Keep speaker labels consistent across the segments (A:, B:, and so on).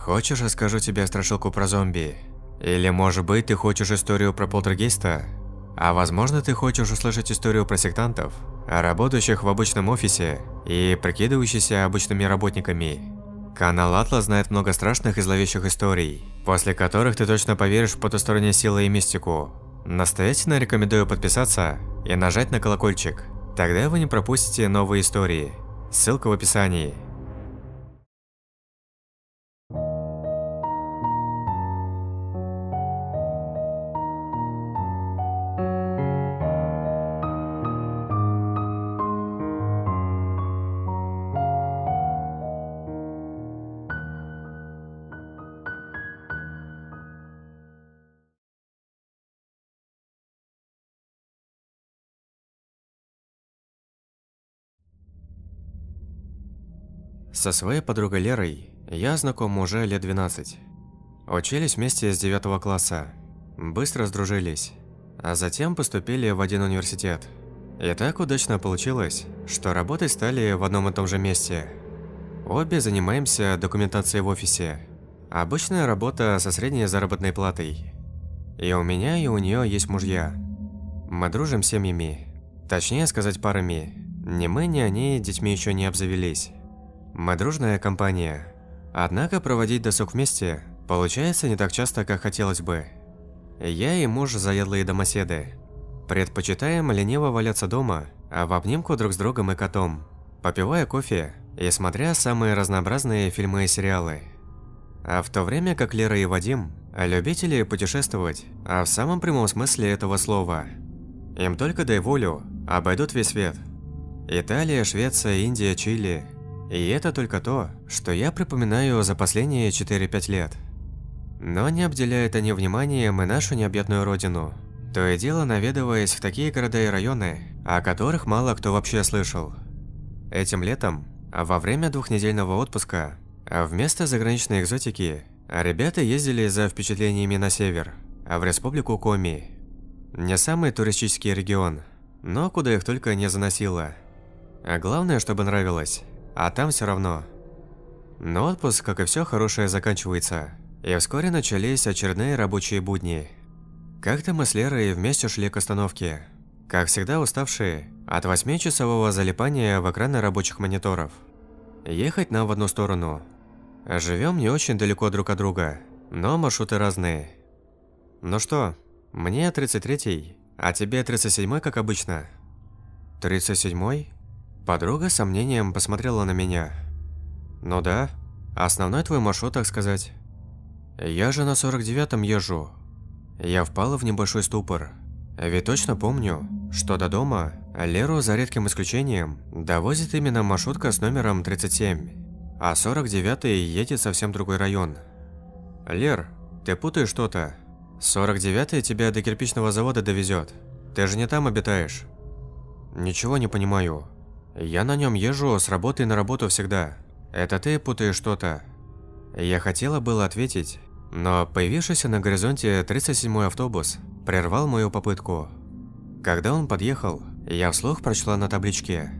A: Хочешь, расскажу тебе страшилку про зомби? Или, может быть, ты хочешь историю про полтергейста? А возможно, ты хочешь услышать историю про сектантов, работающих в обычном офисе и прикидывающихся обычными работниками. Канал Атла знает много страшных и зловещих историй, после которых ты точно поверишь в потусторонние силы и мистику. Настоятельно рекомендую подписаться и нажать на колокольчик. Тогда вы не пропустите новые истории. Ссылка в описании. Со своей подругой Лерой я знаком уже лет 12. Учились вместе с 9 класса, быстро сдружились, а затем поступили в один университет. И так удачно получилось, что работать стали в одном и том же месте. Обе занимаемся документацией в офисе. Обычная работа со средней заработной платой. И у меня, и у нее есть мужья. Мы дружим семьями. Точнее сказать, парами. Ни мы, ни они детьми еще не обзавелись. Мы дружная компания. Однако проводить досуг вместе получается не так часто, как хотелось бы. Я и муж заядлые домоседы. Предпочитаем лениво валяться дома, а в обнимку друг с другом и котом, попивая кофе и смотря самые разнообразные фильмы и сериалы. А в то время как Лера и Вадим – любители путешествовать, а в самом прямом смысле этого слова. Им только дай волю, обойдут весь свет. Италия, Швеция, Индия, Чили – и это только то, что я припоминаю за последние 4-5 лет. Но не обделяют они вниманием и нашу необъятную родину. То и дело наведываясь в такие города и районы, о которых мало кто вообще слышал. Этим летом, во время двухнедельного отпуска, вместо заграничной экзотики, ребята ездили за впечатлениями на север, в республику Коми. Не самый туристический регион, но куда их только не заносило. А главное, чтобы нравилось а там все равно. Но отпуск, как и все хорошее, заканчивается, и вскоре начались очередные рабочие будни. Как-то мы с Лерой вместе шли к остановке, как всегда уставшие от восьмичасового залипания в экраны рабочих мониторов. Ехать нам в одну сторону. Живем не очень далеко друг от друга, но маршруты разные. Ну что, мне 33-й, а тебе 37-й, как обычно. 37-й? Подруга с сомнением посмотрела на меня. «Ну да, основной твой маршрут, так сказать. Я же на 49-м езжу». Я впала в небольшой ступор. Ведь точно помню, что до дома Леру, за редким исключением, довозит именно маршрутка с номером 37, а 49-й едет совсем другой район. «Лер, ты путаешь что-то. 49-й тебя до кирпичного завода довезет. Ты же не там обитаешь». «Ничего не понимаю. Я на нем езжу с работы на работу всегда. Это ты путаешь что-то. Я хотела было ответить, но появившийся на горизонте 37-й автобус прервал мою попытку. Когда он подъехал, я вслух прочла на табличке.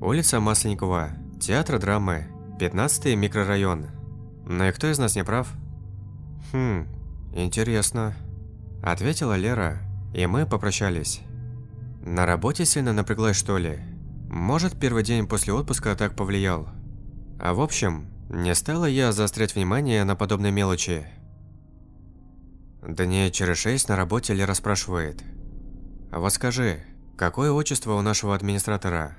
A: Улица Масленникова, театр драмы, 15-й микрорайон. Ну и кто из нас не прав? Хм, интересно. Ответила Лера, и мы попрощались. На работе сильно напряглась что ли? Может, первый день после отпуска так повлиял. А в общем, не стала я заострять внимание на подобные мелочи. Дней через шесть на работе Лера спрашивает. «Вот скажи, какое отчество у нашего администратора?»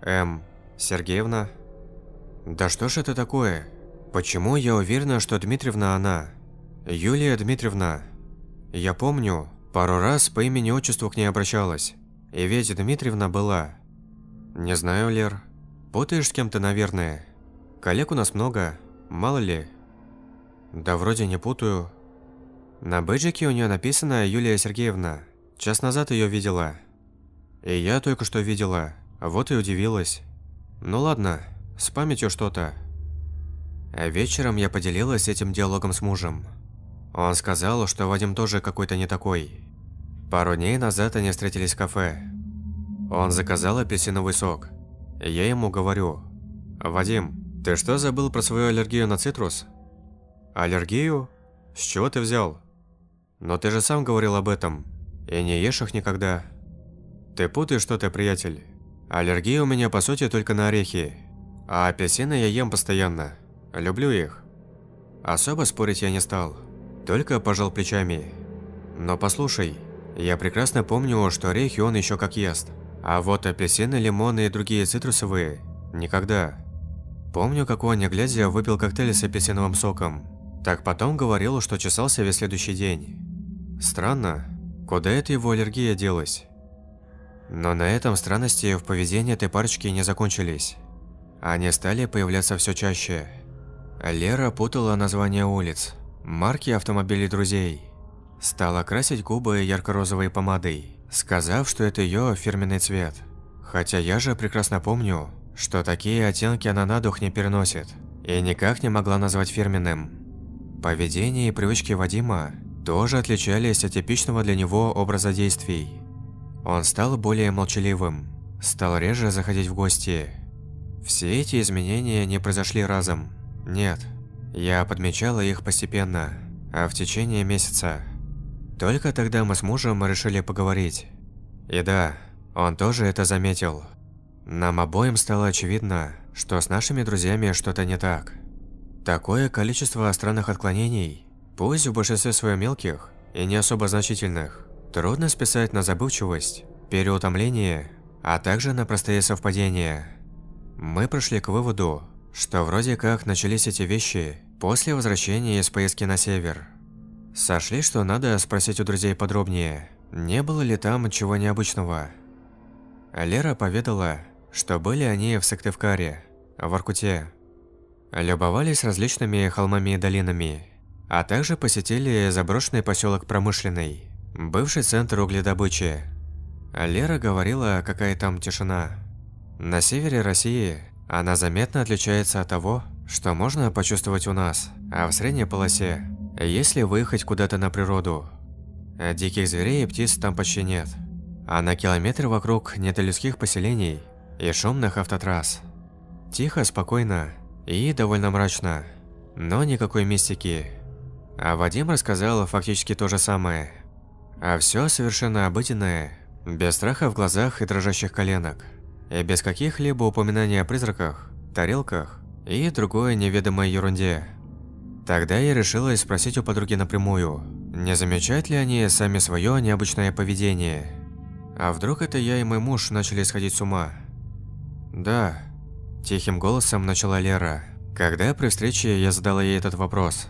A: «М. Сергеевна?» «Да что ж это такое? Почему я уверена, что Дмитриевна она?» «Юлия Дмитриевна. Я помню, пару раз по имени-отчеству к ней обращалась. И ведь Дмитриевна была. Не знаю, Лер. Путаешь с кем-то, наверное. Коллег у нас много, мало ли. Да вроде не путаю. На бэджике у нее написано Юлия Сергеевна. Час назад ее видела. И я только что видела, вот и удивилась. Ну ладно, с памятью что-то. А вечером я поделилась этим диалогом с мужем. Он сказал, что Вадим тоже какой-то не такой. Пару дней назад они встретились в кафе. Он заказал апельсиновый сок. Я ему говорю, «Вадим, ты что забыл про свою аллергию на цитрус?» Аллергию? С чего ты взял? Но ты же сам говорил об этом. И не ешь их никогда. Ты путаешь что-то, приятель. Аллергия у меня по сути только на орехи. А апельсины я ем постоянно. Люблю их. Особо спорить я не стал. Только пожал плечами. Но послушай, я прекрасно помню, что орехи он еще как ест. А вот апельсины, лимоны и другие цитрусовые – никогда. Помню, как он, не глядя, выпил коктейль с апельсиновым соком. Так потом говорил, что чесался весь следующий день. Странно, куда эта его аллергия делась? Но на этом странности в поведении этой парочки не закончились. Они стали появляться все чаще. Лера путала названия улиц, марки автомобилей друзей. Стала красить губы ярко-розовой помадой, сказав, что это ее фирменный цвет. Хотя я же прекрасно помню, что такие оттенки она на дух не переносит и никак не могла назвать фирменным. Поведение и привычки Вадима тоже отличались от типичного для него образа действий. Он стал более молчаливым, стал реже заходить в гости. Все эти изменения не произошли разом. Нет, я подмечала их постепенно, а в течение месяца. Только тогда мы с мужем решили поговорить. И да, он тоже это заметил. Нам обоим стало очевидно, что с нашими друзьями что-то не так. Такое количество странных отклонений, пусть в большинстве своем мелких и не особо значительных, трудно списать на забывчивость, переутомление, а также на простые совпадения. Мы пришли к выводу, что вроде как начались эти вещи после возвращения из поездки на север – Сошли, что надо спросить у друзей подробнее, не было ли там чего необычного. Лера поведала, что были они в Сыктывкаре, в Аркуте. Любовались различными холмами и долинами, а также посетили заброшенный поселок Промышленный, бывший центр угледобычи. Лера говорила, какая там тишина. На севере России она заметно отличается от того, что можно почувствовать у нас, а в средней полосе если выехать куда-то на природу, диких зверей и птиц там почти нет. А на километр вокруг нет людских поселений и шумных автотрасс. Тихо, спокойно и довольно мрачно, но никакой мистики. А Вадим рассказал фактически то же самое. А все совершенно обыденное, без страха в глазах и дрожащих коленок. И без каких-либо упоминаний о призраках, тарелках и другой неведомой ерунде. Тогда я решила спросить у подруги напрямую, не замечают ли они сами свое необычное поведение. А вдруг это я и мой муж начали сходить с ума? Да, тихим голосом начала Лера, когда при встрече я задала ей этот вопрос.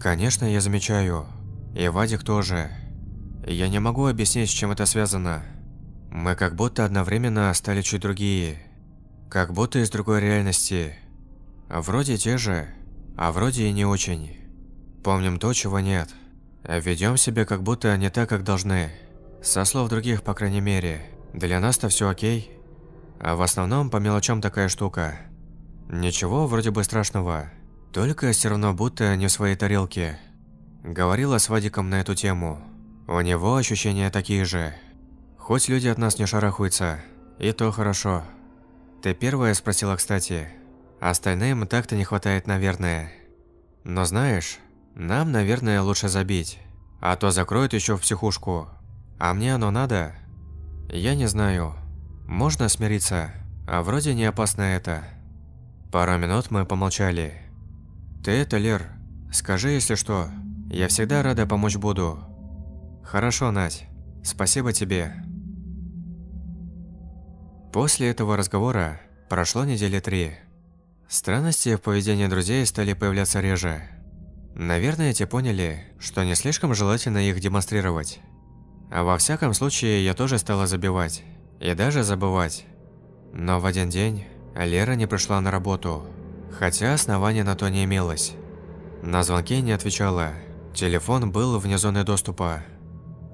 A: Конечно, я замечаю. И Вадик тоже. Я не могу объяснить, с чем это связано. Мы как будто одновременно стали чуть другие. Как будто из другой реальности. Вроде те же, а вроде и не очень. Помним то, чего нет. Ведем себя как будто не так, как должны. Со слов других, по крайней мере. Для нас-то все окей. А в основном по мелочам такая штука. Ничего вроде бы страшного. Только все равно будто не в своей тарелке. Говорила с Вадиком на эту тему. У него ощущения такие же. Хоть люди от нас не шарахаются, и то хорошо. Ты первая спросила, кстати, Остальным так-то не хватает, наверное. Но знаешь, нам, наверное, лучше забить. А то закроют еще в психушку. А мне оно надо? Я не знаю. Можно смириться, а вроде не опасно это. Пару минут мы помолчали. Ты это, Лер, скажи, если что. Я всегда рада помочь буду. Хорошо, Надь. Спасибо тебе. После этого разговора прошло недели три. Странности в поведении друзей стали появляться реже. Наверное, те поняли, что не слишком желательно их демонстрировать. А во всяком случае, я тоже стала забивать. И даже забывать. Но в один день Лера не пришла на работу. Хотя основания на то не имелось. На звонки не отвечала. Телефон был вне зоны доступа.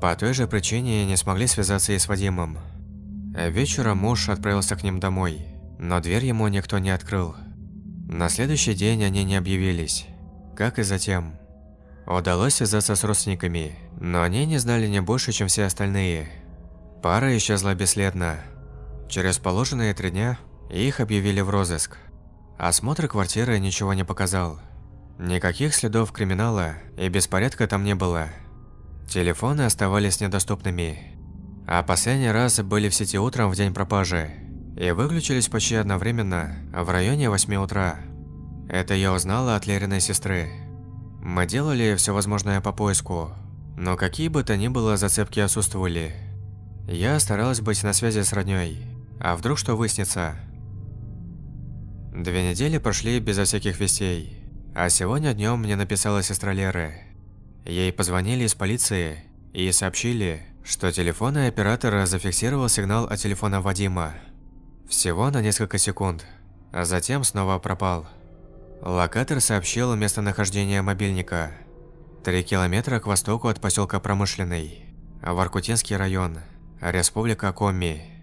A: По той же причине не смогли связаться и с Вадимом. Вечером муж отправился к ним домой, но дверь ему никто не открыл. На следующий день они не объявились, как и затем. Удалось связаться с родственниками, но они не знали не больше, чем все остальные. Пара исчезла бесследно. Через положенные три дня их объявили в розыск. Осмотр квартиры ничего не показал. Никаких следов криминала и беспорядка там не было. Телефоны оставались недоступными. А последний раз были в сети утром в день пропажи и выключились почти одновременно в районе 8 утра. Это я узнала от Лериной сестры. Мы делали все возможное по поиску, но какие бы то ни было зацепки отсутствовали. Я старалась быть на связи с роднёй, а вдруг что выяснится. Две недели прошли безо всяких вестей, а сегодня днем мне написала сестра Леры. Ей позвонили из полиции и сообщили, что телефонный оператор зафиксировал сигнал от телефона Вадима. Всего на несколько секунд, а затем снова пропал. Локатор сообщил местонахождение мобильника. Три километра к востоку от поселка Промышленный, Воркутинский район, Республика Коми.